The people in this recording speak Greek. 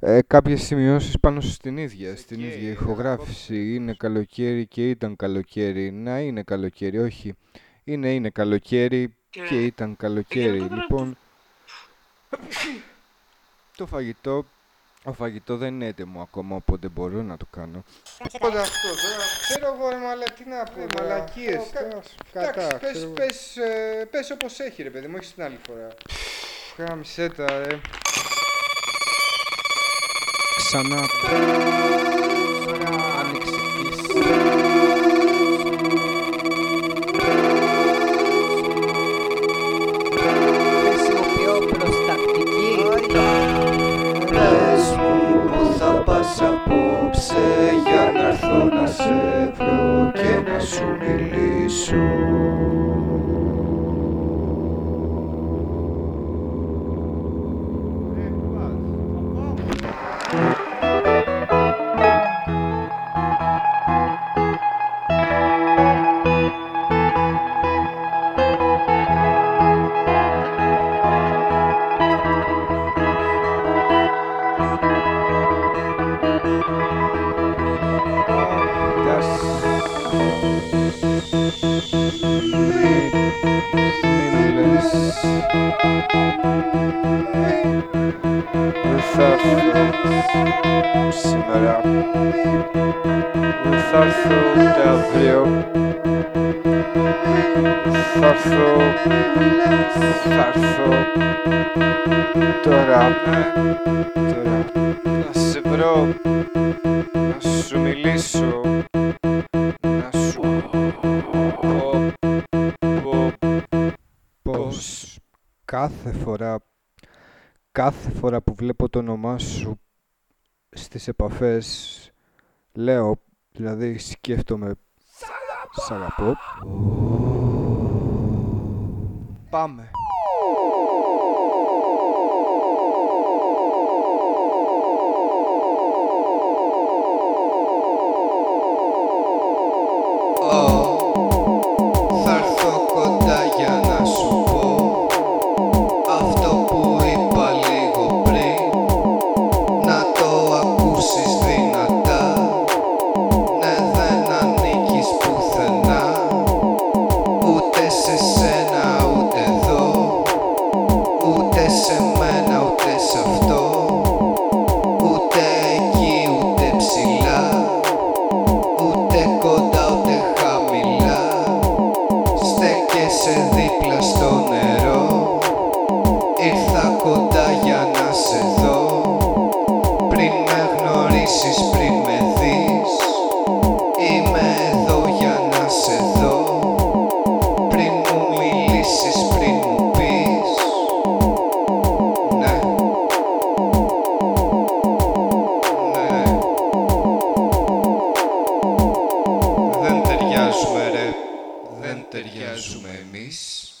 Ε, κάποιες σημειώσεις πάνω στην ίδια, στην Εκεί, ίδια ε, ηχογράφηση. Είναι καλοκαίρι και ήταν καλοκαίρι. Να είναι καλοκαίρι, όχι. Είναι, είναι καλοκαίρι Και- και ήταν καλοκαίρι. τώρα Λοιπόν, το φαγητό, ο φαγητό δεν είναι έτοιμο ακόμα, οπότε μπορώ να το κάνω. Οπότε αυτό τώρα, ξέρω εγώ ρε μαλα, τι να πω, Ε, τώρα. μαλακίες, Ω, κα- τώρα, Εντάξει, κατά, πες, ξέρω εγώ. πες, ε, πες όπως έχει ρε παιδί μου, όχι την άλλη φορά. Γάμισε τα, ρε. Ξανά. Άνοιξε της. Χρησιμοποιώ προστακτική. Πες μου που θα πας απόψε για να έρθω να σε βρω και να σου μιλήσω Τώρα Τώρα Να σε βρω Να σου μιλήσω κάθε φορά, κάθε φορά που βλέπω το όνομά σου στις επαφές, λέω, δηλαδή σκέφτομαι, σ' αγαπώ. Πάμε. Ούτε σε μένα ούτε σε αυτό. Ούτε εκεί ούτε ψηλά. Ούτε κοντά ούτε χαμηλά. Στέκεσαι δίπλα στο νερό. Ήρθα κοντά για να σε δω. Πριν με γνωρίσεις, πριν ταιριάζουμε εμείς